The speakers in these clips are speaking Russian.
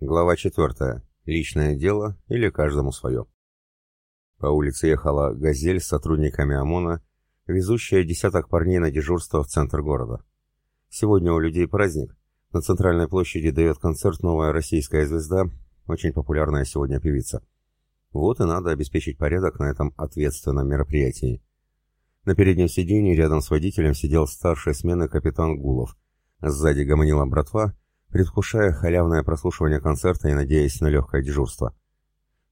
Глава 4. Личное дело или каждому свое. По улице ехала «Газель» с сотрудниками ОМОНа, везущая десяток парней на дежурство в центр города. Сегодня у людей праздник. На центральной площади дает концерт новая российская звезда, очень популярная сегодня певица. Вот и надо обеспечить порядок на этом ответственном мероприятии. На переднем сиденье рядом с водителем сидел старший смены капитан Гулов. Сзади гомонила братва — предвкушая халявное прослушивание концерта и надеясь на легкое дежурство.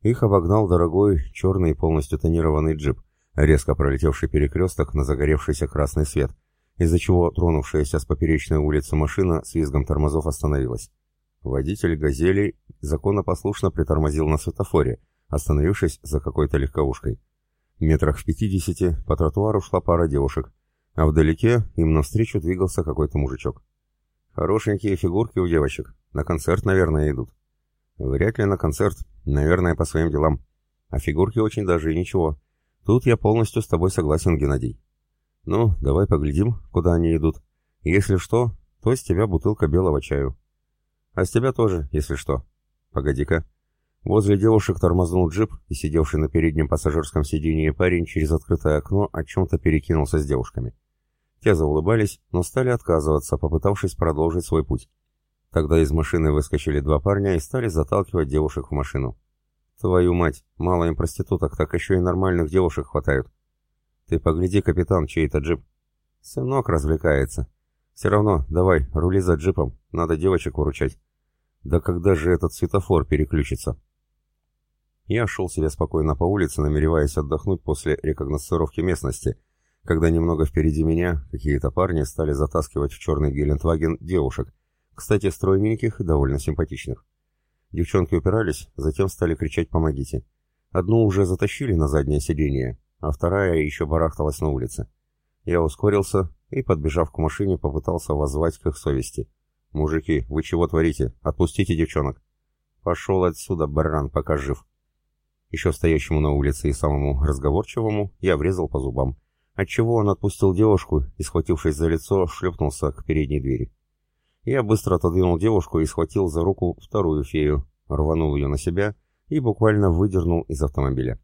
Их обогнал дорогой, черный полностью тонированный джип, резко пролетевший перекресток на загоревшийся красный свет, из-за чего тронувшаяся с поперечной улицы машина с визгом тормозов остановилась. Водитель «Газели» законопослушно притормозил на светофоре, остановившись за какой-то легковушкой. Метрах в пятидесяти по тротуару шла пара девушек, а вдалеке им навстречу двигался какой-то мужичок. Хорошенькие фигурки у девочек. На концерт, наверное, идут. Вряд ли на концерт. Наверное, по своим делам. А фигурки очень даже и ничего. Тут я полностью с тобой согласен, Геннадий. Ну, давай поглядим, куда они идут. Если что, то с тебя бутылка белого чаю. А с тебя тоже, если что. Погоди-ка. Возле девушек тормознул джип, и сидевший на переднем пассажирском сиденье парень через открытое окно о чем-то перекинулся с девушками. Те заулыбались, но стали отказываться, попытавшись продолжить свой путь. Тогда из машины выскочили два парня и стали заталкивать девушек в машину. «Твою мать, мало им проституток, так еще и нормальных девушек хватают». «Ты погляди, капитан, чей это джип». «Сынок развлекается». «Все равно, давай, рули за джипом, надо девочек выручать». «Да когда же этот светофор переключится?» Я шел себе спокойно по улице, намереваясь отдохнуть после рекогносцировки местности — когда немного впереди меня какие-то парни стали затаскивать в черный Гелендваген девушек, кстати, стройненьких и довольно симпатичных. Девчонки упирались, затем стали кричать «помогите». Одну уже затащили на заднее сиденье, а вторая еще барахталась на улице. Я ускорился и, подбежав к машине, попытался воззвать к их совести. «Мужики, вы чего творите? Отпустите девчонок!» «Пошел отсюда, баран, пока жив!» Еще стоящему на улице и самому разговорчивому я врезал по зубам отчего он отпустил девушку и, схватившись за лицо, шлепнулся к передней двери. Я быстро отодвинул девушку и схватил за руку вторую фею, рванул ее на себя и буквально выдернул из автомобиля.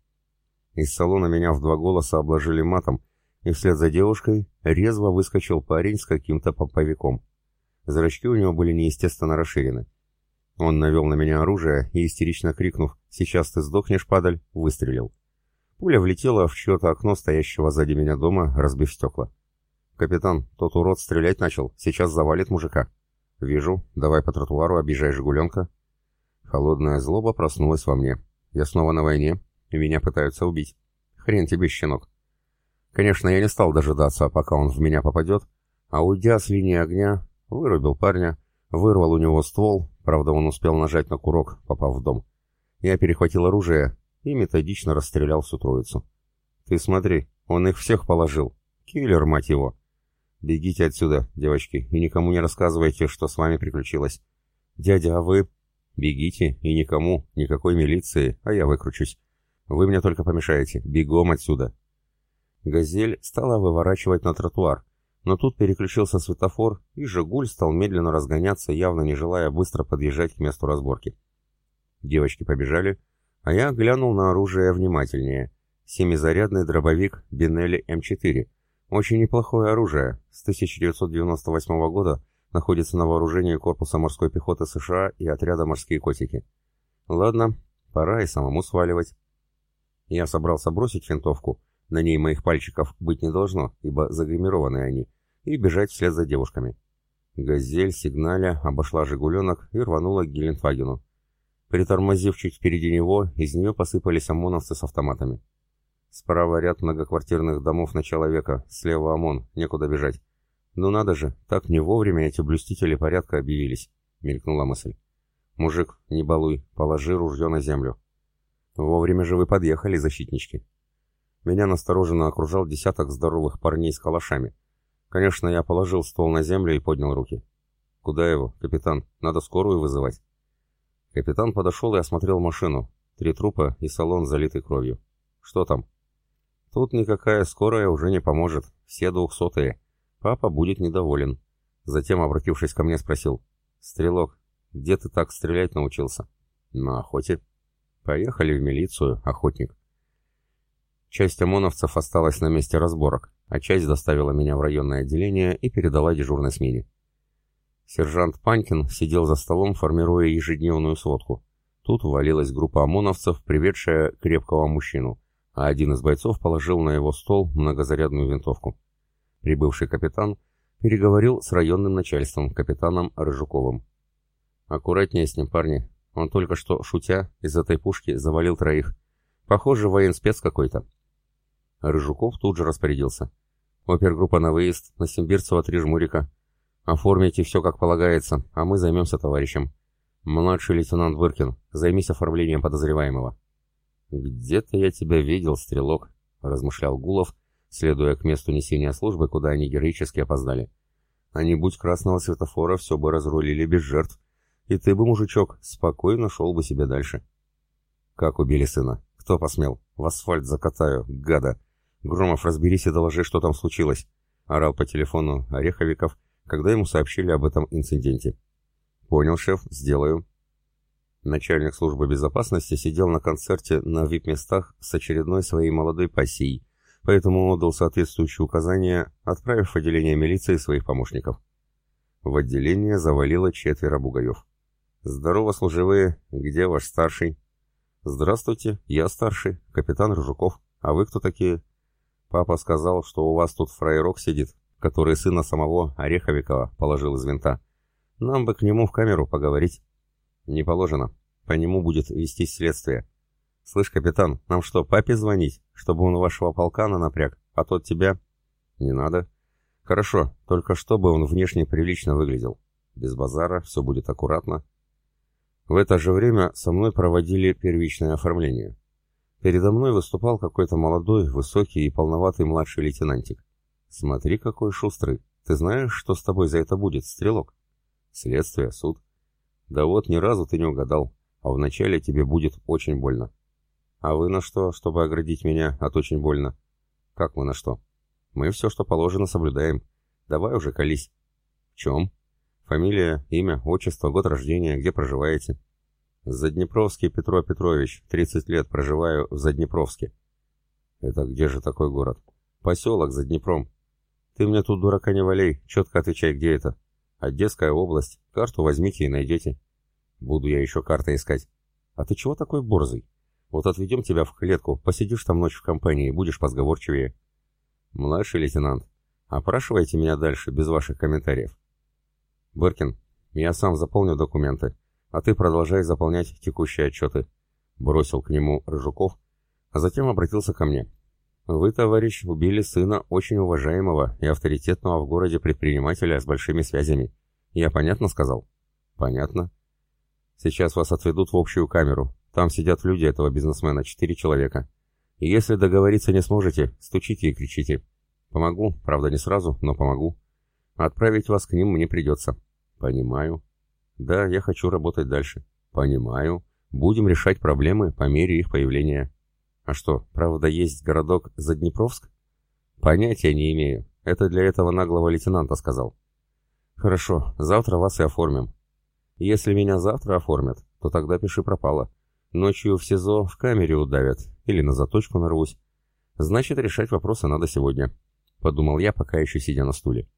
Из салона меня в два голоса обложили матом, и вслед за девушкой резво выскочил парень с каким-то поповиком. Зрачки у него были неестественно расширены. Он навел на меня оружие и, истерично крикнув «Сейчас ты сдохнешь, падаль!» выстрелил. Пуля влетела в чье-то окно стоящего сзади меня дома, разбив стекла. «Капитан, тот урод стрелять начал, сейчас завалит мужика». «Вижу. Давай по тротуару, объезжай «Жигуленка». Холодная злоба проснулась во мне. Я снова на войне, и меня пытаются убить. Хрен тебе, щенок. Конечно, я не стал дожидаться, пока он в меня попадет, а уйдя с линии огня, вырубил парня, вырвал у него ствол, правда он успел нажать на курок, попав в дом. Я перехватил оружие и методично расстрелял всю троицу. «Ты смотри, он их всех положил. Киллер, мать его!» «Бегите отсюда, девочки, и никому не рассказывайте, что с вами приключилось. Дядя, а вы...» «Бегите, и никому, никакой милиции, а я выкручусь. Вы мне только помешаете. Бегом отсюда!» «Газель» стала выворачивать на тротуар, но тут переключился светофор, и «Жигуль» стал медленно разгоняться, явно не желая быстро подъезжать к месту разборки. Девочки побежали, а я глянул на оружие внимательнее. Семизарядный дробовик Бинелли М4. Очень неплохое оружие. С 1998 года находится на вооружении корпуса морской пехоты США и отряда «Морские котики». Ладно, пора и самому сваливать. Я собрался бросить винтовку, на ней моих пальчиков быть не должно, ибо загримированы они, и бежать вслед за девушками. «Газель» сигналя обошла «Жигуленок» и рванула к Геленфагену. Притормозив чуть впереди него, из нее посыпались ОМОНовцы с автоматами. Справа ряд многоквартирных домов на человека, слева ОМОН, некуда бежать. Ну надо же, так не вовремя эти блюстители порядка объявились, мелькнула мысль. Мужик, не балуй, положи ружье на землю. Вовремя же вы подъехали, защитнички. Меня настороженно окружал десяток здоровых парней с калашами. Конечно, я положил ствол на землю и поднял руки. Куда его, капитан? Надо скорую вызывать. Капитан подошел и осмотрел машину. Три трупа и салон, залитый кровью. Что там? Тут никакая скорая уже не поможет. Все двухсотые. Папа будет недоволен. Затем, обратившись ко мне, спросил. «Стрелок, Где ты так стрелять научился? На охоте. Поехали в милицию, охотник. Часть ОМОНовцев осталась на месте разборок, а часть доставила меня в районное отделение и передала дежурной смене. Сержант Панькин сидел за столом, формируя ежедневную сводку. Тут увалилась группа ОМОНовцев, приведшая крепкого мужчину, а один из бойцов положил на его стол многозарядную винтовку. Прибывший капитан переговорил с районным начальством, капитаном Рыжуковым. «Аккуратнее с ним, парни. Он только что, шутя, из этой пушки завалил троих. Похоже, военспец какой-то». Рыжуков тут же распорядился. «Опергруппа на выезд, на Симбирцева три жмурика. Оформите все как полагается, а мы займемся товарищем. Младший лейтенант Выркин, займись оформлением подозреваемого». «Где-то я тебя видел, стрелок», — размышлял Гулов, следуя к месту несения службы, куда они героически опоздали. «А не будь красного светофора, все бы разрулили без жертв, и ты бы, мужичок, спокойно шел бы себе дальше». «Как убили сына? Кто посмел? В асфальт закатаю, гада! Громов, разберись и доложи, что там случилось!» — орал по телефону Ореховиков, когда ему сообщили об этом инциденте. «Понял, шеф, сделаю». Начальник службы безопасности сидел на концерте на вип-местах с очередной своей молодой пассией, поэтому отдал соответствующие указания, отправив в отделение милиции своих помощников. В отделение завалило четверо бугаев. «Здорово, служивые! Где ваш старший?» «Здравствуйте, я старший, капитан Рыжуков. А вы кто такие?» «Папа сказал, что у вас тут фраерок сидит, который сына самого Ореховикова положил из винта. Нам бы к нему в камеру поговорить». «Не положено. По нему будет вестись следствие. «Слышь, капитан, нам что, папе звонить, чтобы он вашего полкана напряг, а тот тебя?» «Не надо». «Хорошо, только чтобы он внешне прилично выглядел. Без базара, все будет аккуратно». В это же время со мной проводили первичное оформление. Передо мной выступал какой-то молодой, высокий и полноватый младший лейтенантик. «Смотри, какой шустрый. Ты знаешь, что с тобой за это будет, стрелок?» «Следствие, суд». «Да вот, ни разу ты не угадал, а вначале тебе будет очень больно». «А вы на что, чтобы оградить меня от очень больно?» «Как мы на что?» «Мы все, что положено, соблюдаем. Давай уже колись». «В чем?» «Фамилия, имя, отчество, год рождения, где проживаете?» «Заднепровский Петро Петрович, 30 лет проживаю в Заднепровске». «Это где же такой город?» «Поселок Заднепром». «Ты мне тут дурака не валяй, четко отвечай, где это». «Одесская область. Карту возьмите и найдете». «Буду я еще карты искать». «А ты чего такой борзый?» Вот отведем тебя в клетку, посидишь там ночь в компании, будешь позговорчивее. Младший лейтенант, опрашивайте меня дальше, без ваших комментариев. Быркин, я сам заполню документы, а ты продолжай заполнять текущие отчеты. Бросил к нему Рыжуков, а затем обратился ко мне. Вы, товарищ, убили сына очень уважаемого и авторитетного в городе предпринимателя с большими связями. Я понятно сказал? Понятно. Сейчас вас отведут в общую камеру, там сидят люди этого бизнесмена, четыре человека. И если договориться не сможете, стучите и кричите. Помогу, правда не сразу, но помогу. Отправить вас к ним мне придется. Понимаю. Да, я хочу работать дальше. Понимаю. Будем решать проблемы по мере их появления. А что, правда есть городок Заднепровск? Понятия не имею. Это для этого наглого лейтенанта сказал. Хорошо, завтра вас и оформим. Если меня завтра оформят, то тогда пиши пропало. Ночью в СИЗО в камере удавят или на заточку нарвусь. Значит, решать вопросы надо сегодня. Подумал я, пока еще сидя на стуле.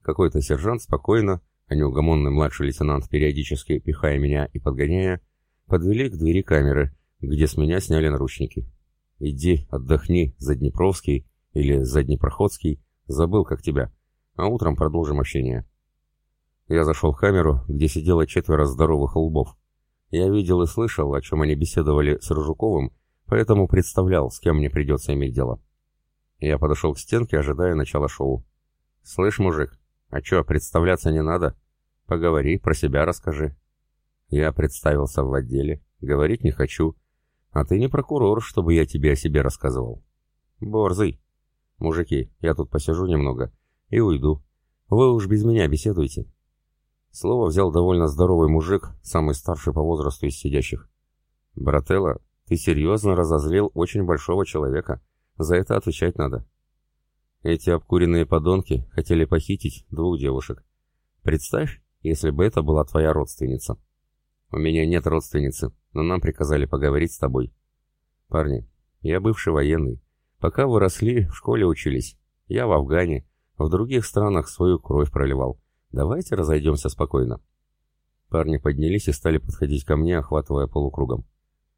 Какой-то сержант спокойно, а неугомонный младший лейтенант, периодически пихая меня и подгоняя, подвели к двери камеры, где с меня сняли наручники. «Иди, отдохни, Заднепровский или Заднепроходский, забыл, как тебя, а утром продолжим общение». Я зашел в камеру, где сидело четверо здоровых лбов. Я видел и слышал, о чем они беседовали с Рыжуковым, поэтому представлял, с кем мне придется иметь дело. Я подошел к стенке, ожидая начала шоу. «Слышь, мужик, а чё, представляться не надо? Поговори, про себя расскажи». Я представился в отделе, говорить не хочу. А ты не прокурор, чтобы я тебе о себе рассказывал. Борзый. Мужики, я тут посижу немного и уйду. Вы уж без меня беседуйте. Слово взял довольно здоровый мужик, самый старший по возрасту из сидящих. «Брателло, ты серьезно разозлил очень большого человека. За это отвечать надо». Эти обкуренные подонки хотели похитить двух девушек. Представь, если бы это была твоя родственница. У меня нет родственницы, но нам приказали поговорить с тобой. Парни, я бывший военный. Пока вы росли, в школе учились. Я в Афгане, в других странах свою кровь проливал. Давайте разойдемся спокойно. Парни поднялись и стали подходить ко мне, охватывая полукругом.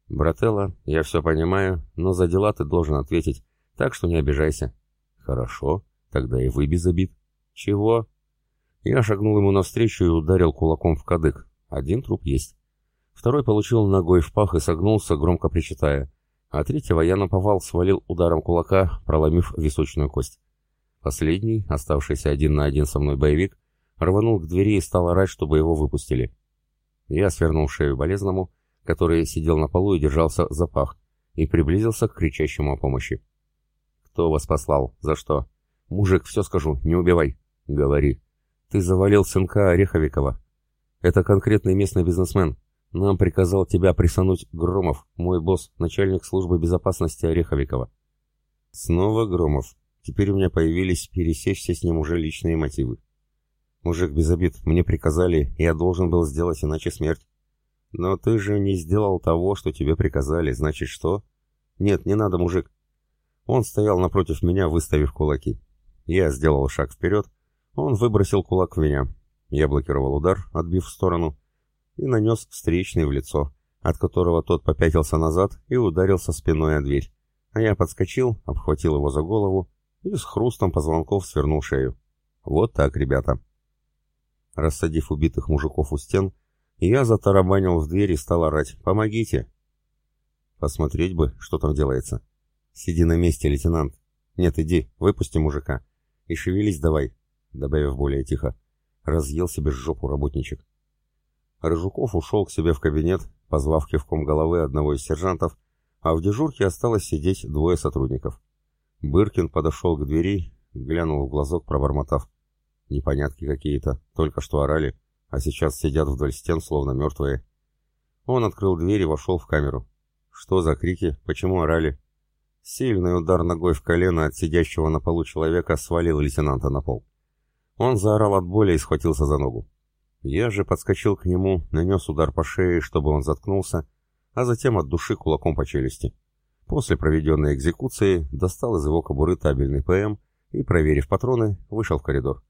«Брателло, я все понимаю, но за дела ты должен ответить, так что не обижайся». «Хорошо, тогда и вы без обид». «Чего?» Я шагнул ему навстречу и ударил кулаком в кадык. Один труп есть. Второй получил ногой в пах и согнулся, громко причитая. А третьего я наповал, свалил ударом кулака, проломив височную кость. Последний, оставшийся один на один со мной боевик, рванул к двери и стал орать, чтобы его выпустили. Я свернул шею болезному, который сидел на полу и держался за пах, и приблизился к кричащему о помощи. «Кто вас послал? За что?» «Мужик, все скажу, не убивай». «Говори». «Ты завалил сынка Ореховикова. Это конкретный местный бизнесмен. Нам приказал тебя присануть Громов, мой босс, начальник службы безопасности Ореховикова». «Снова Громов. Теперь у меня появились пересечься с ним уже личные мотивы. Мужик, без обид, мне приказали, я должен был сделать иначе смерть. Но ты же не сделал того, что тебе приказали, значит что? Нет, не надо, мужик. Он стоял напротив меня, выставив кулаки. Я сделал шаг вперед, он выбросил кулак в меня. Я блокировал удар, отбив в сторону, и нанес встречный в лицо, от которого тот попятился назад и ударился спиной о дверь. А я подскочил, обхватил его за голову и с хрустом позвонков свернул шею. Вот так, ребята. Рассадив убитых мужиков у стен, я затарабанил в дверь и стал орать «Помогите!». Посмотреть бы, что там делается. Сиди на месте, лейтенант. Нет, иди, выпусти мужика. И шевелись давай, добавив более тихо. Разъел себе жопу работничек. Рыжуков ушел к себе в кабинет, позвав кивком головы одного из сержантов, а в дежурке осталось сидеть двое сотрудников. Быркин подошел к двери, глянул в глазок, пробормотав. Непонятки какие-то, только что орали, а сейчас сидят вдоль стен, словно мертвые. Он открыл дверь и вошел в камеру. Что за крики? Почему орали? Сильный удар ногой в колено от сидящего на полу человека свалил лейтенанта на пол. Он заорал от боли и схватился за ногу. Я же подскочил к нему, нанес удар по шее, чтобы он заткнулся, а затем от души кулаком по челюсти. После проведенной экзекуции достал из его кобуры табельный ПМ и, проверив патроны, вышел в коридор.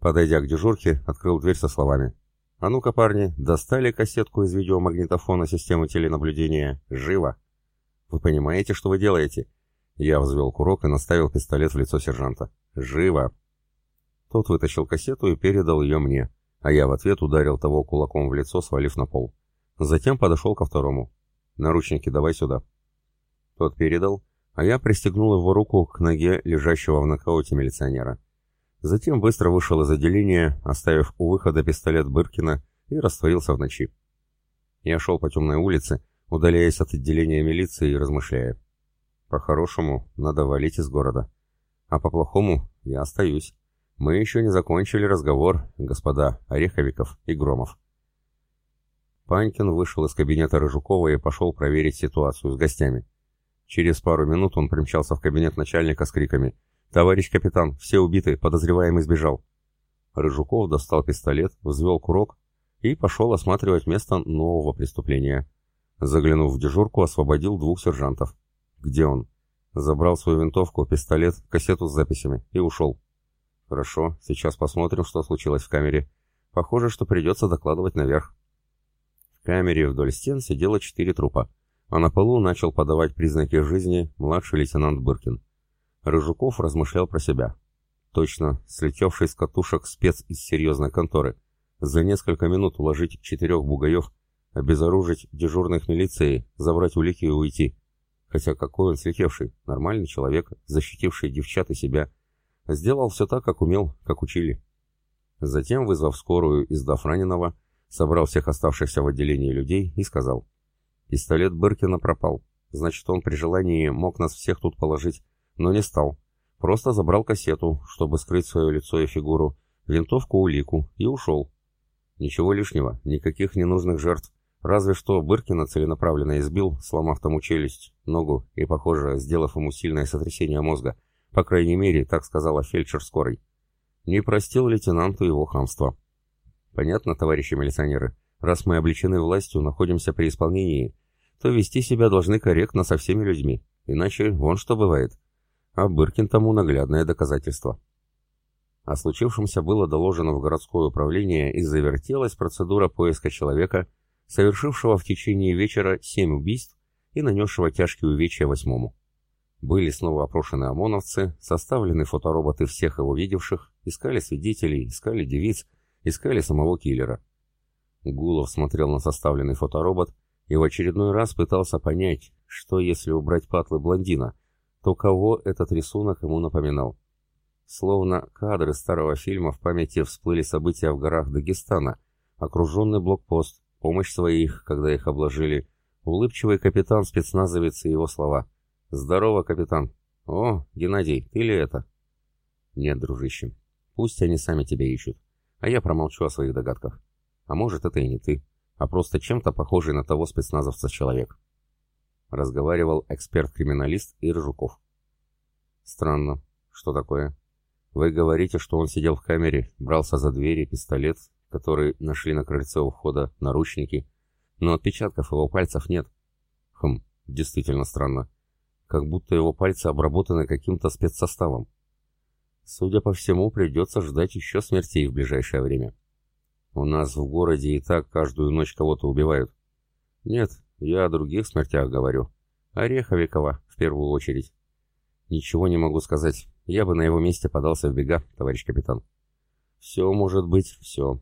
Подойдя к дежурке, открыл дверь со словами. «А ну-ка, парни, достали кассетку из видеомагнитофона системы теленаблюдения. Живо!» «Вы понимаете, что вы делаете?» Я взвел курок и наставил пистолет в лицо сержанта. «Живо!» Тот вытащил кассету и передал ее мне, а я в ответ ударил того кулаком в лицо, свалив на пол. Затем подошел ко второму. «Наручники давай сюда». Тот передал, а я пристегнул его руку к ноге лежащего в нокауте милиционера. Затем быстро вышел из отделения, оставив у выхода пистолет Быркина и растворился в ночи. Я шел по темной улице, удаляясь от отделения милиции и размышляя. По-хорошему, надо валить из города. А по-плохому я остаюсь. Мы еще не закончили разговор, господа Ореховиков и Громов. Панькин вышел из кабинета Рыжукова и пошел проверить ситуацию с гостями. Через пару минут он примчался в кабинет начальника с криками «Товарищ капитан, все убиты, подозреваемый сбежал». Рыжуков достал пистолет, взвел курок и пошел осматривать место нового преступления. Заглянув в дежурку, освободил двух сержантов. «Где он?» Забрал свою винтовку, пистолет, кассету с записями и ушел. «Хорошо, сейчас посмотрим, что случилось в камере. Похоже, что придется докладывать наверх». В камере вдоль стен сидело четыре трупа, а на полу начал подавать признаки жизни младший лейтенант Быркин. Рыжуков размышлял про себя. Точно, слетевший с катушек спец из серьезной конторы. За несколько минут уложить четырех бугаев, обезоружить дежурных милиции, забрать улики и уйти. Хотя какой он слетевший, нормальный человек, защитивший девчат и себя. Сделал все так, как умел, как учили. Затем, вызвав скорую и сдав раненого, собрал всех оставшихся в отделении людей и сказал. «Пистолет Беркина пропал. Значит, он при желании мог нас всех тут положить, но не стал. Просто забрал кассету, чтобы скрыть свое лицо и фигуру, винтовку-улику и ушел. Ничего лишнего, никаких ненужных жертв. Разве что Быркина целенаправленно избил, сломав тому челюсть, ногу и, похоже, сделав ему сильное сотрясение мозга. По крайней мере, так сказала фельдшер скорой. Не простил лейтенанту его хамство. Понятно, товарищи милиционеры? Раз мы обличены властью, находимся при исполнении, то вести себя должны корректно со всеми людьми, иначе вон что бывает. А Быркин тому наглядное доказательство. О случившемся было доложено в городское управление и завертелась процедура поиска человека, совершившего в течение вечера семь убийств и нанесшего тяжкие увечья восьмому. Были снова опрошены ОМОНовцы, составлены фотороботы всех его видевших, искали свидетелей, искали девиц, искали самого киллера. Гулов смотрел на составленный фоторобот и в очередной раз пытался понять, что если убрать патлы блондина, то кого этот рисунок ему напоминал. Словно кадры старого фильма в памяти всплыли события в горах Дагестана, окруженный блокпост, помощь своих, когда их обложили, улыбчивый капитан-спецназовец и его слова. «Здорово, капитан!» «О, Геннадий, ты ли это?» «Нет, дружище, пусть они сами тебя ищут, а я промолчу о своих догадках. А может, это и не ты, а просто чем-то похожий на того спецназовца человек». Разговаривал эксперт-криминалист Иржуков. «Странно. Что такое?» Вы говорите, что он сидел в камере, брался за двери, пистолет, который нашли на крыльце у входа, наручники, но отпечатков его пальцев нет. Хм, действительно странно. Как будто его пальцы обработаны каким-то спецсоставом. Судя по всему, придется ждать еще смертей в ближайшее время. У нас в городе и так каждую ночь кого-то убивают. Нет, я о других смертях говорю. Ореховикова, в первую очередь. Ничего не могу сказать. Я бы на его месте подался в бега, товарищ капитан. Все может быть, все.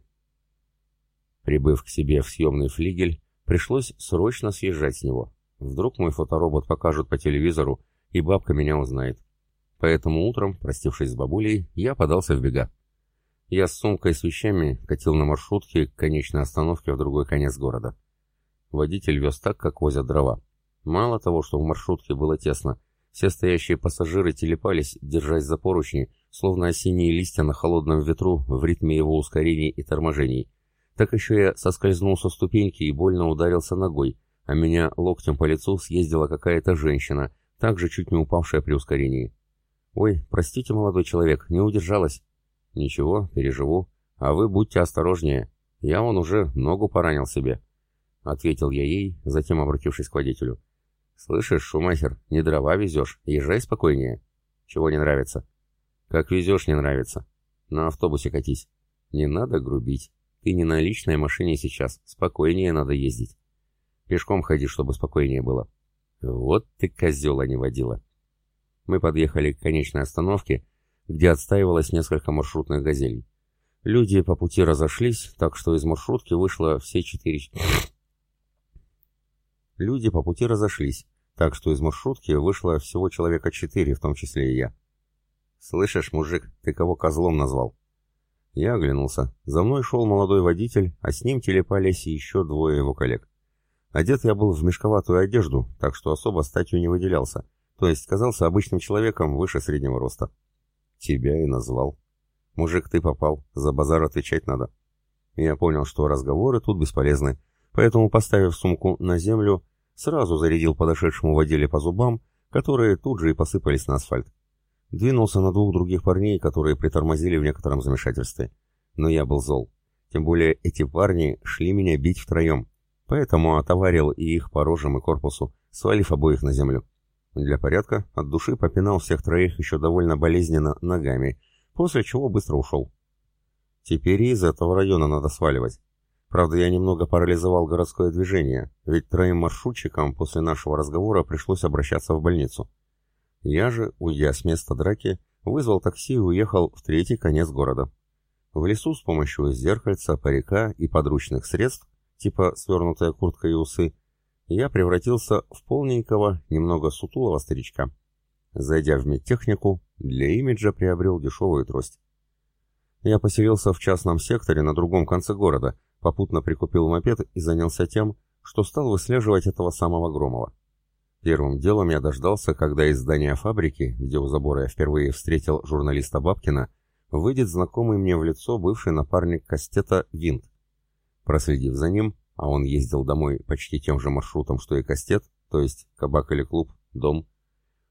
Прибыв к себе в съемный флигель, пришлось срочно съезжать с него. Вдруг мой фоторобот покажут по телевизору, и бабка меня узнает. Поэтому утром, простившись с бабулей, я подался в бега. Я с сумкой с вещами катил на маршрутке к конечной остановке в другой конец города. Водитель вез так, как возят дрова. Мало того, что в маршрутке было тесно, все стоящие пассажиры телепались, держась за поручни, словно осенние листья на холодном ветру в ритме его ускорений и торможений. Так еще я соскользнул со ступеньки и больно ударился ногой, а меня локтем по лицу съездила какая-то женщина, также чуть не упавшая при ускорении. «Ой, простите, молодой человек, не удержалась». «Ничего, переживу. А вы будьте осторожнее. Я вон уже ногу поранил себе», — ответил я ей, затем обратившись к водителю. «Слышишь, Шумахер, не дрова везешь, езжай спокойнее». «Чего не нравится?» «Как везешь, не нравится. На автобусе катись. Не надо грубить. Ты не на личной машине сейчас, спокойнее надо ездить. Пешком ходи, чтобы спокойнее было». «Вот ты козел, а не водила». Мы подъехали к конечной остановке, где отстаивалось несколько маршрутных газелей. Люди по пути разошлись, так что из маршрутки вышло все четыре... Люди по пути разошлись, так что из маршрутки вышло всего человека четыре, в том числе и я. «Слышишь, мужик, ты кого козлом назвал?» Я оглянулся. За мной шел молодой водитель, а с ним телепались еще двое его коллег. Одет я был в мешковатую одежду, так что особо статью не выделялся, то есть казался обычным человеком выше среднего роста. Тебя и назвал. Мужик, ты попал, за базар отвечать надо. Я понял, что разговоры тут бесполезны, поэтому, поставив сумку на землю, сразу зарядил подошедшему водиле по зубам, которые тут же и посыпались на асфальт. Двинулся на двух других парней, которые притормозили в некотором замешательстве. Но я был зол. Тем более эти парни шли меня бить втроем, поэтому отоварил и их по рожам и корпусу, свалив обоих на землю. Для порядка от души попинал всех троих еще довольно болезненно ногами, после чего быстро ушел. Теперь из этого района надо сваливать. Правда, я немного парализовал городское движение, ведь троим маршрутчикам после нашего разговора пришлось обращаться в больницу. Я же, уйдя с места драки, вызвал такси и уехал в третий конец города. В лесу с помощью зеркальца, парика и подручных средств, типа свернутая куртка и усы, я превратился в полненького, немного сутулого старичка. Зайдя в медтехнику, для имиджа приобрел дешевую трость. Я поселился в частном секторе на другом конце города, Попутно прикупил мопед и занялся тем, что стал выслеживать этого самого Громова. Первым делом я дождался, когда из здания фабрики, где у забора я впервые встретил журналиста Бабкина, выйдет знакомый мне в лицо бывший напарник Кастета Винт. Проследив за ним, а он ездил домой почти тем же маршрутом, что и Кастет, то есть кабак или клуб, дом,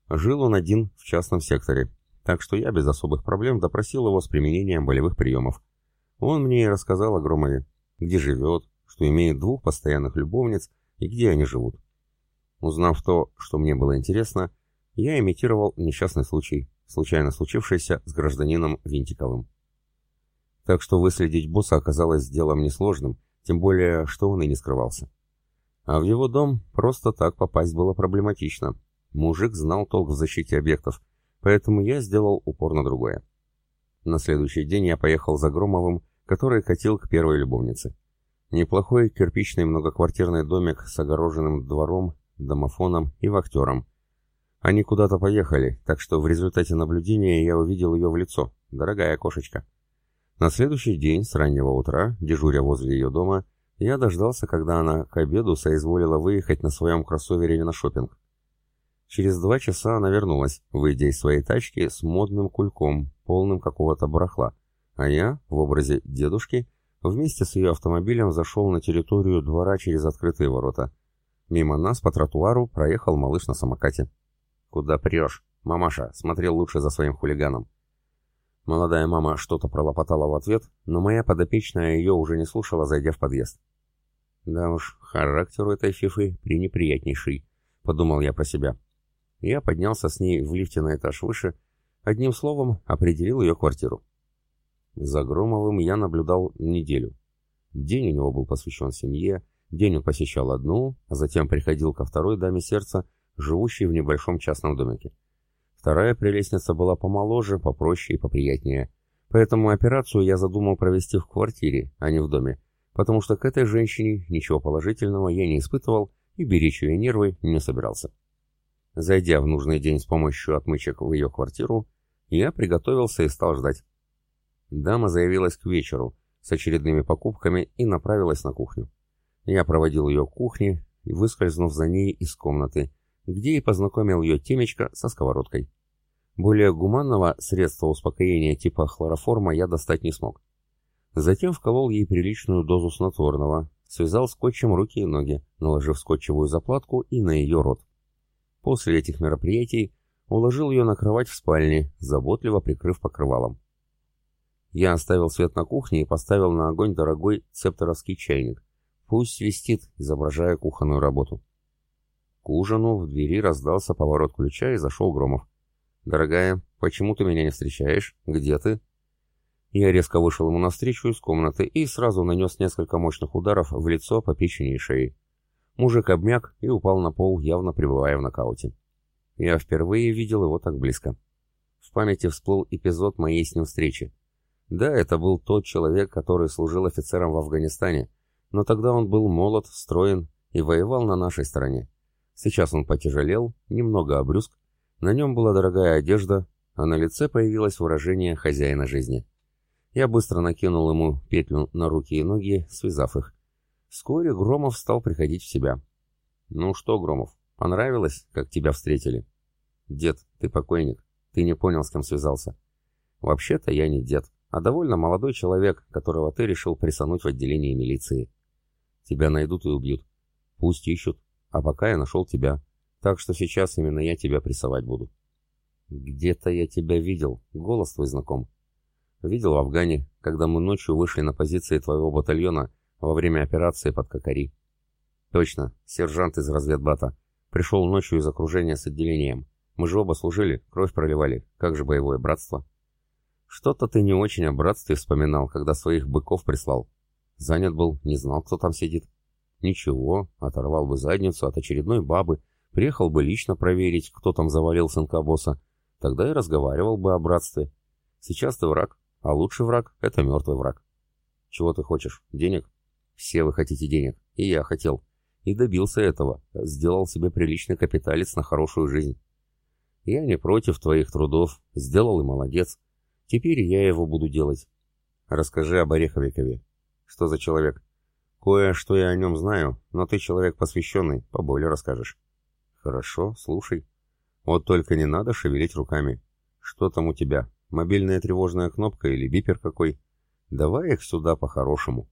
жил он один в частном секторе, так что я без особых проблем допросил его с применением болевых приемов. Он мне и рассказал о Громове, где живет, что имеет двух постоянных любовниц и где они живут. Узнав то, что мне было интересно, я имитировал несчастный случай, случайно случившийся с гражданином Винтиковым. Так что выследить босса оказалось делом несложным, тем более, что он и не скрывался. А в его дом просто так попасть было проблематично. Мужик знал толк в защите объектов, поэтому я сделал упор на другое. На следующий день я поехал за Громовым, который катил к первой любовнице. Неплохой кирпичный многоквартирный домик с огороженным двором, домофоном и вахтером. Они куда-то поехали, так что в результате наблюдения я увидел ее в лицо. Дорогая кошечка. На следующий день, с раннего утра, дежуря возле ее дома, я дождался, когда она к обеду соизволила выехать на своем кроссовере на шопинг. Через два часа она вернулась, выйдя из своей тачки с модным кульком, полным какого-то барахла, а я, в образе дедушки, вместе с ее автомобилем зашел на территорию двора через открытые ворота. Мимо нас по тротуару проехал малыш на самокате. «Куда прешь? Мамаша, смотрел лучше за своим хулиганом». Молодая мама что-то пролопотала в ответ, но моя подопечная ее уже не слушала, зайдя в подъезд. «Да уж, характер у этой фифы пренеприятнейший», — подумал я про себя. Я поднялся с ней в лифте на этаж выше, одним словом определил ее квартиру. За Громовым я наблюдал неделю. День у него был посвящен семье, день он посещал одну, а затем приходил ко второй даме сердца, живущей в небольшом частном домике. Вторая прелестница была помоложе, попроще и поприятнее. Поэтому операцию я задумал провести в квартире, а не в доме, потому что к этой женщине ничего положительного я не испытывал и беречь ее нервы не собирался. Зайдя в нужный день с помощью отмычек в ее квартиру, я приготовился и стал ждать. Дама заявилась к вечеру с очередными покупками и направилась на кухню. Я проводил ее к кухне выскользнув за ней из комнаты, где и познакомил ее темечко со сковородкой. Более гуманного средства успокоения типа хлороформа я достать не смог. Затем вколол ей приличную дозу снотворного, связал скотчем руки и ноги, наложив скотчевую заплатку и на ее рот. После этих мероприятий уложил ее на кровать в спальне, заботливо прикрыв покрывалом. Я оставил свет на кухне и поставил на огонь дорогой цепторовский чайник. Пусть свистит, изображая кухонную работу. К ужину в двери раздался поворот ключа и зашел Громов. «Дорогая, почему ты меня не встречаешь? Где ты?» Я резко вышел ему навстречу из комнаты и сразу нанес несколько мощных ударов в лицо по печени и шее. Мужик обмяк и упал на пол, явно пребывая в нокауте. Я впервые видел его так близко. В памяти всплыл эпизод моей с ним встречи. Да, это был тот человек, который служил офицером в Афганистане, но тогда он был молод, строен и воевал на нашей стороне. Сейчас он потяжелел, немного обрюзг, на нем была дорогая одежда, а на лице появилось выражение хозяина жизни. Я быстро накинул ему петлю на руки и ноги, связав их. Вскоре Громов стал приходить в себя. «Ну что, Громов, понравилось, как тебя встретили?» «Дед, ты покойник. Ты не понял, с кем связался». «Вообще-то я не дед, а довольно молодой человек, которого ты решил присануть в отделении милиции. Тебя найдут и убьют. Пусть ищут, а пока я нашел тебя. Так что сейчас именно я тебя прессовать буду». «Где-то я тебя видел. Голос твой знаком». «Видел в Афгане, когда мы ночью вышли на позиции твоего батальона во время операции под Кокари. Точно, сержант из разведбата. Пришел ночью из окружения с отделением. Мы же оба служили, кровь проливали. Как же боевое братство? Что-то ты не очень о братстве вспоминал, когда своих быков прислал. Занят был, не знал, кто там сидит. Ничего, оторвал бы задницу от очередной бабы, приехал бы лично проверить, кто там завалил сынка босса. Тогда и разговаривал бы о братстве. Сейчас ты враг, а лучший враг — это мертвый враг. Чего ты хочешь? Денег? Все вы хотите денег, и я хотел. И добился этого, сделал себе приличный капиталец на хорошую жизнь. Я не против твоих трудов, сделал и молодец. Теперь я его буду делать. Расскажи об Ореховикове. Что за человек? Кое-что я о нем знаю, но ты человек посвященный, поболее расскажешь. Хорошо, слушай. Вот только не надо шевелить руками. Что там у тебя? Мобильная тревожная кнопка или бипер какой? Давай их сюда по-хорошему.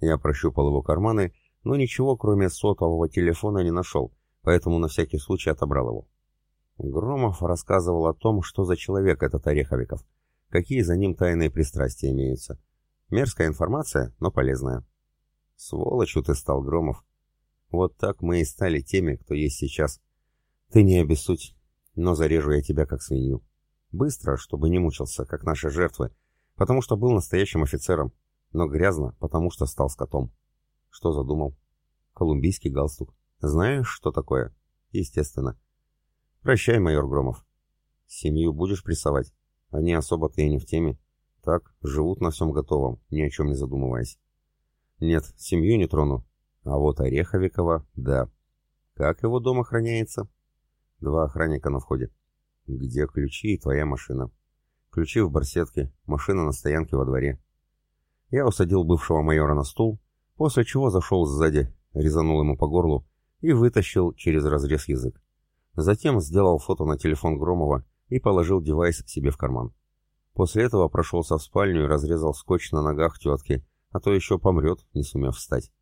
Я прощупал его карманы, но ничего, кроме сотового телефона, не нашел, поэтому на всякий случай отобрал его. Громов рассказывал о том, что за человек этот Ореховиков, какие за ним тайные пристрастия имеются. Мерзкая информация, но полезная. Сволочью ты стал, Громов. Вот так мы и стали теми, кто есть сейчас. Ты не обессудь, но зарежу я тебя как свинью. Быстро, чтобы не мучился, как наши жертвы, потому что был настоящим офицером, но грязно, потому что стал скотом. Что задумал? Колумбийский галстук. Знаешь, что такое? Естественно. Прощай, майор Громов. Семью будешь прессовать? Они особо-то и не в теме. Так, живут на всем готовом, ни о чем не задумываясь. Нет, семью не трону. А вот Ореховикова, да. Как его дом охраняется? Два охранника на входе. Где ключи и твоя машина? Ключи в барсетке, машина на стоянке во дворе. Я усадил бывшего майора на стул, после чего зашел сзади, резанул ему по горлу и вытащил через разрез язык. Затем сделал фото на телефон Громова и положил девайс себе в карман. После этого прошелся в спальню и разрезал скотч на ногах тетки, а то еще помрет, не сумев встать.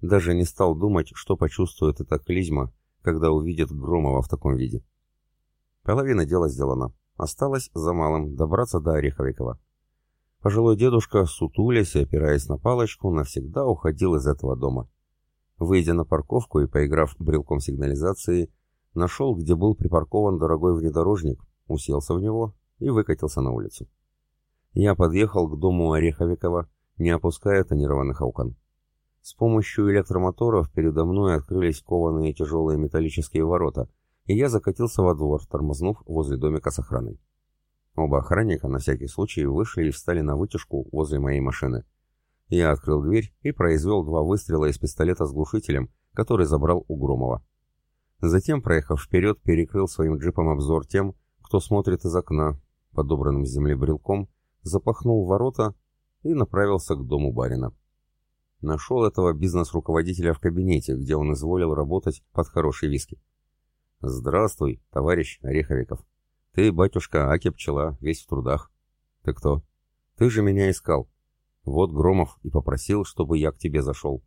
Даже не стал думать, что почувствует эта клизма, когда увидит Громова в таком виде. Половина дела сделана. Осталось за малым добраться до Ореховикова. Пожилой дедушка, сутулясь и опираясь на палочку, навсегда уходил из этого дома. Выйдя на парковку и поиграв брелком сигнализации, нашел, где был припаркован дорогой внедорожник, уселся в него и выкатился на улицу. Я подъехал к дому Ореховикова, не опуская тонированных окон. С помощью электромоторов передо мной открылись кованые тяжелые металлические ворота, и я закатился во двор, тормознув возле домика с охраной. Оба охранника на всякий случай вышли и встали на вытяжку возле моей машины. Я открыл дверь и произвел два выстрела из пистолета с глушителем, который забрал у Громова. Затем, проехав вперед, перекрыл своим джипом обзор тем, кто смотрит из окна, подобранным с земли брелком, запахнул ворота и направился к дому барина. Нашел этого бизнес-руководителя в кабинете, где он изволил работать под хороший виски. «Здравствуй, товарищ Ореховиков. Ты, батюшка, Аки Пчела, весь в трудах. Ты кто? Ты же меня искал. Вот Громов и попросил, чтобы я к тебе зашел.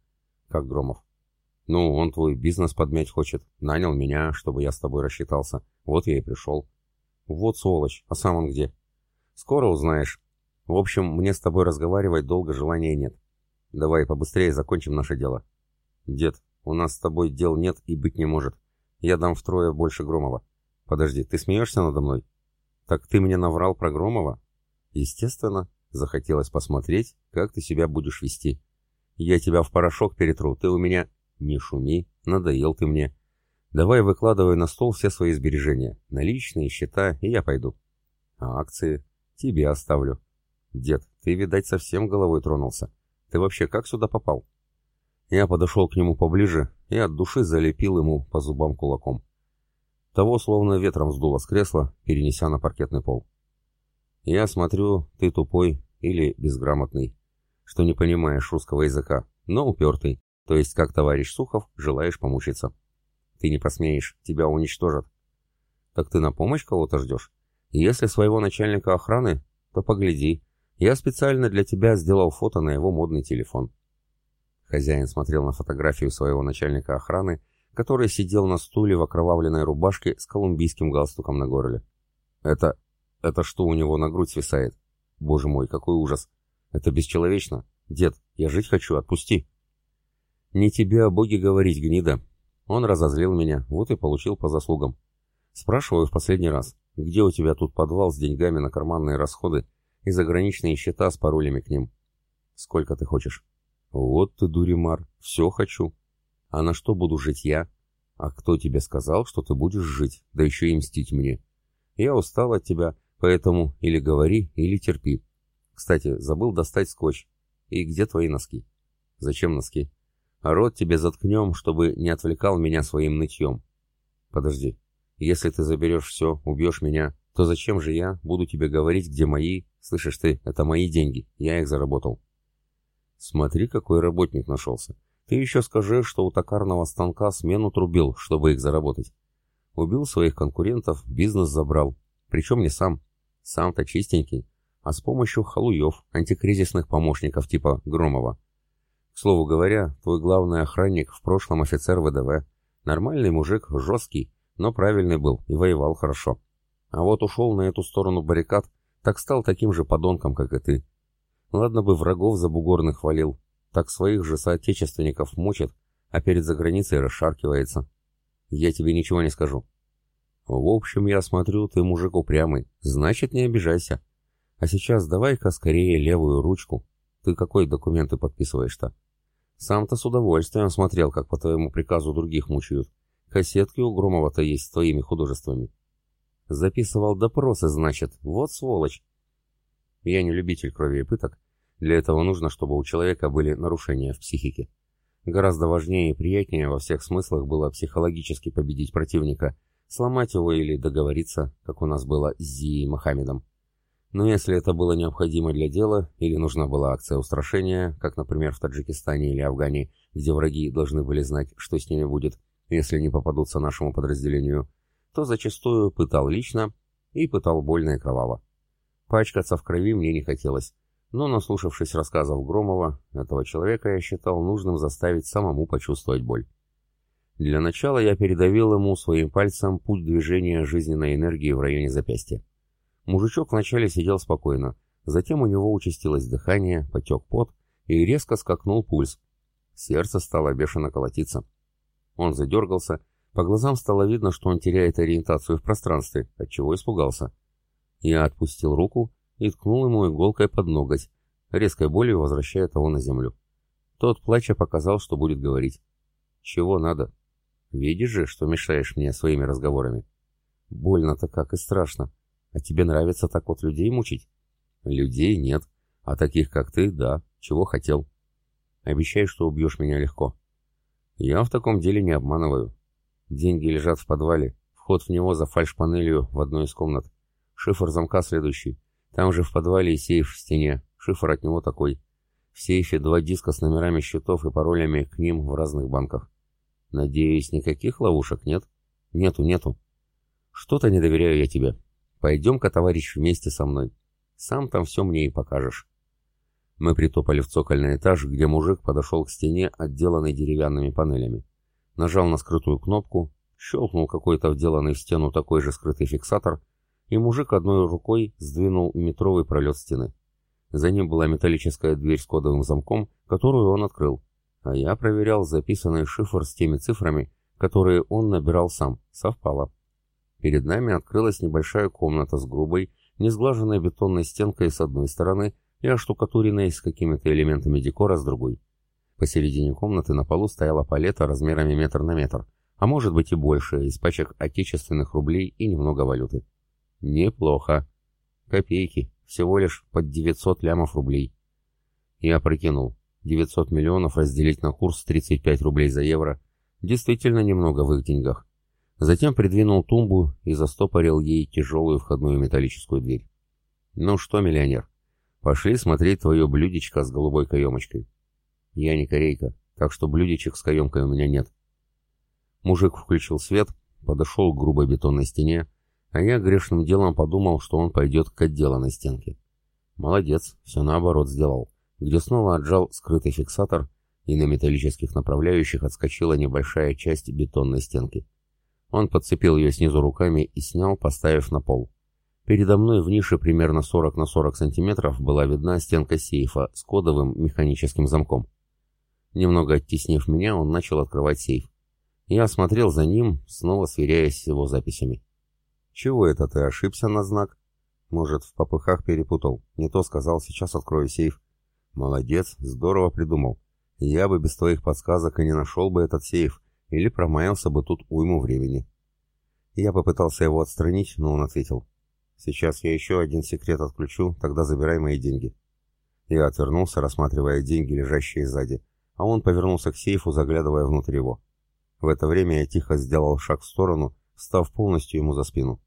Как Громов? Ну, он твой бизнес подмять хочет. Нанял меня, чтобы я с тобой рассчитался. Вот я и пришел. Вот сволочь, а сам он где? Скоро узнаешь. В общем, мне с тобой разговаривать долго желания нет. Давай побыстрее закончим наше дело. Дед, у нас с тобой дел нет и быть не может. Я дам втрое больше Громова. Подожди, ты смеешься надо мной? Так ты мне наврал про Громова? Естественно, захотелось посмотреть, как ты себя будешь вести. Я тебя в порошок перетру, ты у меня... Не шуми, надоел ты мне. Давай выкладывай на стол все свои сбережения, наличные, счета, и я пойду. А акции? Тебе оставлю. Дед, ты, видать, совсем головой тронулся. Ты вообще как сюда попал?» Я подошел к нему поближе и от души залепил ему по зубам кулаком. Того словно ветром сдуло с кресла, перенеся на паркетный пол. «Я смотрю, ты тупой или безграмотный, что не понимаешь русского языка, но упертый, то есть, как товарищ Сухов, желаешь помучиться. Ты не посмеешь, тебя уничтожат. Так ты на помощь кого-то ждешь? Если своего начальника охраны, то погляди, я специально для тебя сделал фото на его модный телефон. Хозяин смотрел на фотографию своего начальника охраны, который сидел на стуле в окровавленной рубашке с колумбийским галстуком на горле. Это... это что у него на грудь свисает? Боже мой, какой ужас! Это бесчеловечно! Дед, я жить хочу, отпусти! Не тебе о Боге говорить, гнида. Он разозлил меня, вот и получил по заслугам. Спрашиваю в последний раз, где у тебя тут подвал с деньгами на карманные расходы, и заграничные счета с паролями к ним. Сколько ты хочешь? Вот ты, дуримар, все хочу. А на что буду жить я? А кто тебе сказал, что ты будешь жить, да еще и мстить мне? Я устал от тебя, поэтому или говори, или терпи. Кстати, забыл достать скотч. И где твои носки? Зачем носки? А рот тебе заткнем, чтобы не отвлекал меня своим нытьем. Подожди. Если ты заберешь все, убьешь меня, то зачем же я буду тебе говорить, где мои... Слышишь ты, это мои деньги, я их заработал. Смотри, какой работник нашелся. Ты еще скажи, что у токарного станка смену трубил, чтобы их заработать. Убил своих конкурентов, бизнес забрал. Причем не сам. Сам-то чистенький, а с помощью халуев, антикризисных помощников типа Громова. К слову говоря, твой главный охранник в прошлом офицер ВДВ. Нормальный мужик, жесткий, но правильный был и воевал хорошо. А вот ушел на эту сторону баррикад, так стал таким же подонком, как и ты. Ладно бы врагов забугорных валил, так своих же соотечественников мучит, а перед заграницей расшаркивается. Я тебе ничего не скажу. В общем, я смотрю, ты мужик упрямый, значит, не обижайся. А сейчас давай-ка скорее левую ручку. Ты какой документы подписываешь-то? Сам-то с удовольствием смотрел, как по твоему приказу других мучают. Кассетки у Громова-то есть с твоими художествами. Записывал допросы, значит. Вот сволочь. Я не любитель крови и пыток. Для этого нужно, чтобы у человека были нарушения в психике. Гораздо важнее и приятнее во всех смыслах было психологически победить противника, сломать его или договориться, как у нас было с Зией Мохаммедом. Но если это было необходимо для дела, или нужна была акция устрашения, как, например, в Таджикистане или Афгане, где враги должны были знать, что с ними будет, если не попадутся нашему подразделению, то зачастую пытал лично и пытал больно и кроваво. Пачкаться в крови мне не хотелось, но, наслушавшись рассказов Громова, этого человека я считал нужным заставить самому почувствовать боль. Для начала я передавил ему своим пальцем путь движения жизненной энергии в районе запястья. Мужичок вначале сидел спокойно, затем у него участилось дыхание, потек пот и резко скакнул пульс. Сердце стало бешено колотиться. Он задергался, по глазам стало видно, что он теряет ориентацию в пространстве, отчего испугался. Я отпустил руку и ткнул ему иголкой под ноготь, резкой болью возвращая того на землю. Тот, плача, показал, что будет говорить. «Чего надо? Видишь же, что мешаешь мне своими разговорами? Больно-то как и страшно. А тебе нравится так вот людей мучить?» «Людей нет, а таких, как ты, да. Чего хотел?» «Обещай, что убьешь меня легко». Я в таком деле не обманываю. Деньги лежат в подвале, вход в него за фальшпанелью в одной из комнат. Шифр замка следующий. Там же в подвале и сейф в стене. Шифр от него такой. В сейфе два диска с номерами счетов и паролями к ним в разных банках. Надеюсь, никаких ловушек нет? Нету, нету. Что-то не доверяю я тебе. Пойдем-ка, товарищ, вместе со мной. Сам там все мне и покажешь. Мы притопали в цокольный этаж, где мужик подошел к стене, отделанной деревянными панелями. Нажал на скрытую кнопку, щелкнул какой-то вделанный в стену такой же скрытый фиксатор, и мужик одной рукой сдвинул метровый пролет стены. За ним была металлическая дверь с кодовым замком, которую он открыл, а я проверял записанный шифр с теми цифрами, которые он набирал сам. Совпало. Перед нами открылась небольшая комната с грубой, несглаженной бетонной стенкой с одной стороны и оштукатуренной с какими-то элементами декора с другой. Посередине комнаты на полу стояла палета размерами метр на метр, а может быть и больше, из пачек отечественных рублей и немного валюты. Неплохо. Копейки, всего лишь под 900 лямов рублей. Я прикинул, 900 миллионов разделить на курс 35 рублей за евро, действительно немного в их деньгах. Затем придвинул тумбу и застопорил ей тяжелую входную металлическую дверь. «Ну что, миллионер, Пошли смотреть твое блюдечко с голубой каемочкой. Я не корейка, так что блюдечек с каемкой у меня нет. Мужик включил свет, подошел к грубой бетонной стене, а я грешным делом подумал, что он пойдет к отделанной стенке. Молодец, все наоборот сделал, где снова отжал скрытый фиксатор, и на металлических направляющих отскочила небольшая часть бетонной стенки. Он подцепил ее снизу руками и снял, поставив на пол. Передо мной в нише примерно 40 на 40 сантиметров была видна стенка сейфа с кодовым механическим замком. Немного оттеснив меня, он начал открывать сейф. Я смотрел за ним, снова сверяясь с его записями. «Чего это ты ошибся на знак?» «Может, в попыхах перепутал. Не то сказал, сейчас открою сейф». «Молодец, здорово придумал. Я бы без твоих подсказок и не нашел бы этот сейф, или промаялся бы тут уйму времени». Я попытался его отстранить, но он ответил. Сейчас я еще один секрет отключу, тогда забирай мои деньги. Я отвернулся, рассматривая деньги, лежащие сзади, а он повернулся к сейфу, заглядывая внутрь его. В это время я тихо сделал шаг в сторону, став полностью ему за спину.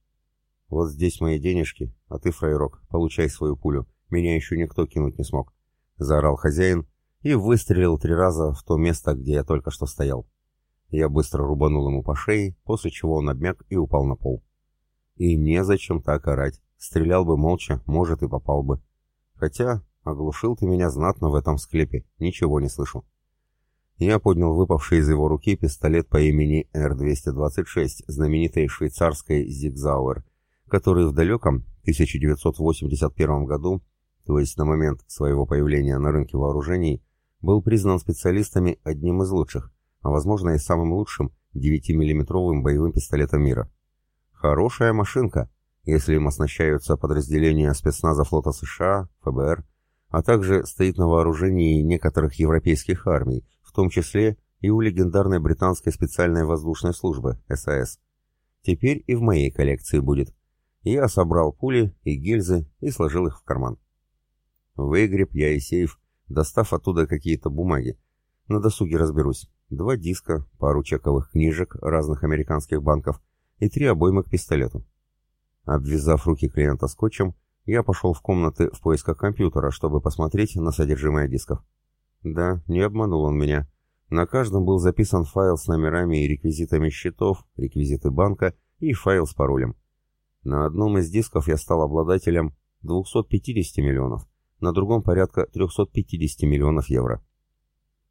«Вот здесь мои денежки, а ты, фрейрок, получай свою пулю. Меня еще никто кинуть не смог», — заорал хозяин и выстрелил три раза в то место, где я только что стоял. Я быстро рубанул ему по шее, после чего он обмяк и упал на пол. И незачем так орать. Стрелял бы молча, может, и попал бы. Хотя, оглушил ты меня знатно в этом склепе, ничего не слышу. Я поднял выпавший из его руки пистолет по имени Р-226, знаменитой швейцарской Зигзауэр, который в далеком 1981 году то есть на момент своего появления на рынке вооружений, был признан специалистами одним из лучших, а возможно и самым лучшим 9-миллиметровым боевым пистолетом мира. Хорошая машинка, если им оснащаются подразделения спецназа флота США, ФБР, а также стоит на вооружении некоторых европейских армий, в том числе и у легендарной британской специальной воздушной службы, САС. Теперь и в моей коллекции будет. Я собрал пули и гильзы и сложил их в карман. Выгреб я и сейф, достав оттуда какие-то бумаги. На досуге разберусь. Два диска, пару чековых книжек разных американских банков и три обоймы к пистолету. Обвязав руки клиента скотчем, я пошел в комнаты в поисках компьютера, чтобы посмотреть на содержимое дисков. Да, не обманул он меня. На каждом был записан файл с номерами и реквизитами счетов, реквизиты банка и файл с паролем. На одном из дисков я стал обладателем 250 миллионов, на другом порядка 350 миллионов евро.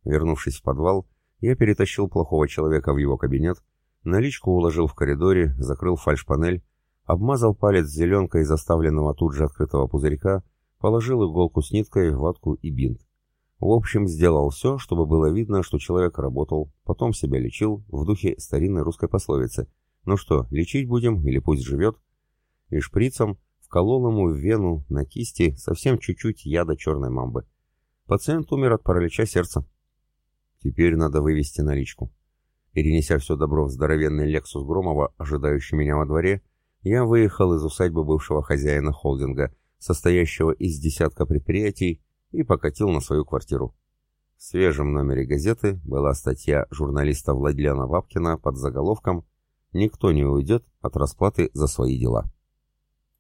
Вернувшись в подвал, я перетащил плохого человека в его кабинет, наличку уложил в коридоре, закрыл фальшпанель, обмазал палец зеленкой заставленного тут же открытого пузырька, положил иголку с ниткой, ватку и бинт. В общем, сделал все, чтобы было видно, что человек работал, потом себя лечил в духе старинной русской пословицы. Ну что, лечить будем или пусть живет? И шприцем вколол ему в вену на кисти совсем чуть-чуть яда черной мамбы. Пациент умер от паралича сердца. Теперь надо вывести наличку. Перенеся все добро в здоровенный Лексус Громова, ожидающий меня во дворе, я выехал из усадьбы бывшего хозяина холдинга, состоящего из десятка предприятий, и покатил на свою квартиру. В свежем номере газеты была статья журналиста Владлена Вапкина под заголовком «Никто не уйдет от расплаты за свои дела».